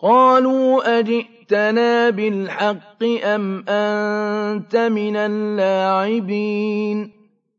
قَالُوا أَجِئْتَنَا بِالْحَقِّ أَمْ أَنتَ مِنَ اللَّاعِبِينَ